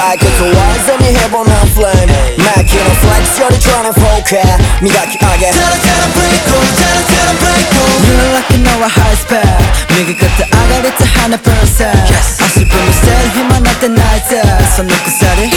race じゃ退屈はずに平凡な flame マキのフレックスより 24K 磨き上げチャラチャラブレイクチャラチャラブレイク You're like no high spec 右肩上がりと100% 足踏みしてる暇なんてないぜその鎖